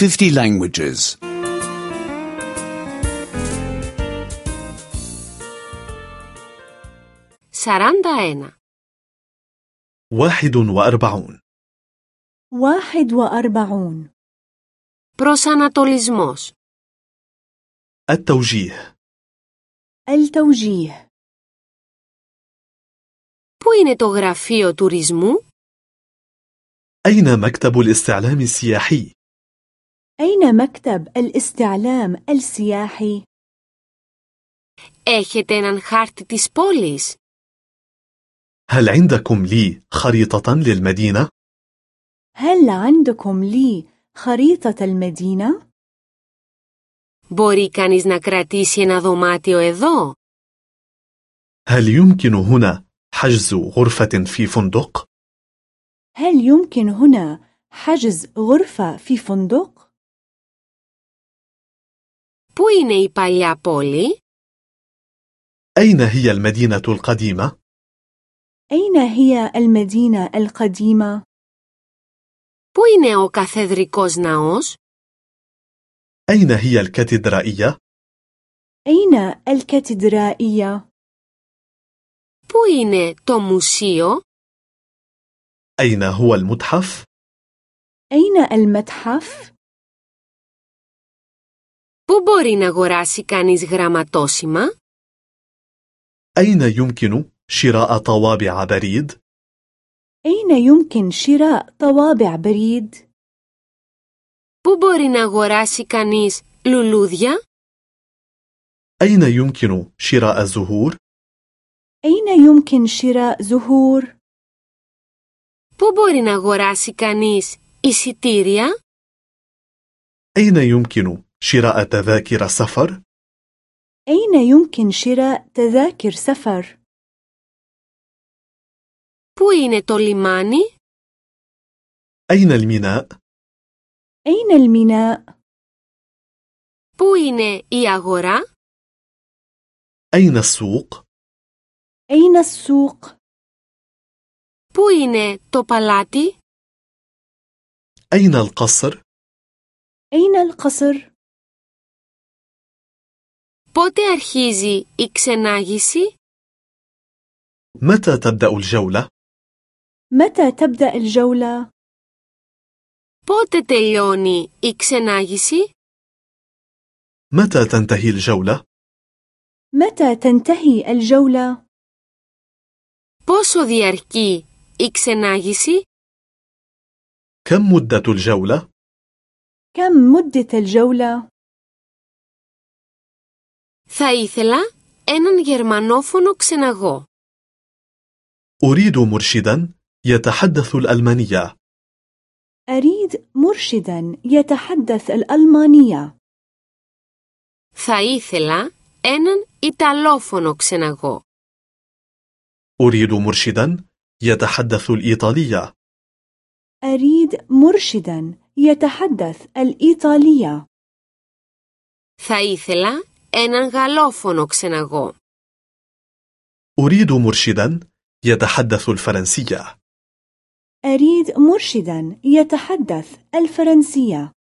50 languages. 41. واحد وأربعون واحد وأربعون Προσανατολισμός. التوجيه التوجيه Πού είναι το γραφείο τουρισμού? أين مكتب الاستعلام السياحي؟ أين مكتب الاستعلام السياحي؟ Έχετε έναν χάρτη της πόλης? هل عندكم لي خريطة للمدينة؟ هل عندكم لي خريطة المدينة؟ Μπορεί κανείς να κρατήσει ένα δωμάτιο εδώ? هل يمكن هنا حجز غرفة في فندق؟ هل يمكن هنا حجز غرفة في فندق؟ Πού είναι η παλιά πόλη? أين هي المدينة القديمة؟ أين هي المدينة القديمة؟ Πού είναι ο καθεδρικός ναός? أين هي الكاتدرائية؟ أين الكاتدرائية؟ Πού είναι το μουσείο? أين هو المتحف؟ أين المتحف؟ Πού μπορεί να αγοράσει κανείς γραμματόσημα? أين يمكن شراء طوابع بريد؟ أين يمكن شراء طوابع بريد؟ Πού μπορεί να αγοράσει κανείς λουλούδια? أين يمكن شراء زهور؟ أين يمكن شراء زهور؟ Πού μπορεί να αγοράσει κανείς εισιτήρια? أين يمكن شراء تذاكر سفر؟ أين يمكن شراء تذاكر سفر؟ Πού είναι το λιμάνι? أين الميناء؟ أين الميناء؟ Πού είναι η αγορά? أين السوق؟ أين السوق؟ Πού είναι το παλάτι? أين القصر؟ أين القصر؟ Πότε αρχίζει η ξενάγηση? متى تبدأ الجولة؟ متى تبدأ الجولة؟ Πότε τελειώνει η ξενάγηση? متى تنتهي الجولة؟ متى تنتهي الجولة؟ Πόσο διαρκεί η ξενάγηση? كم مدة الجولة؟ كم مدة الجولة؟ Θα ήθελα έναν γερμανόφωνο ξεναγό. أريد مرشدا يتحدث الألمانية أريد مرشدا يتحدث الألمانية. Θα ήθελα έναν Ιταλόφωνο ξεναγό. أريد مرشدا يتحدث الإيطالية أريد مرشدا يتحدث الإيطالية. Θα ήθελα έναν Γαλλόφωνο ξεναγό. أريد مرشدا يتحدث الفرنسية أريد مرشدا يتحدث الفرنسية.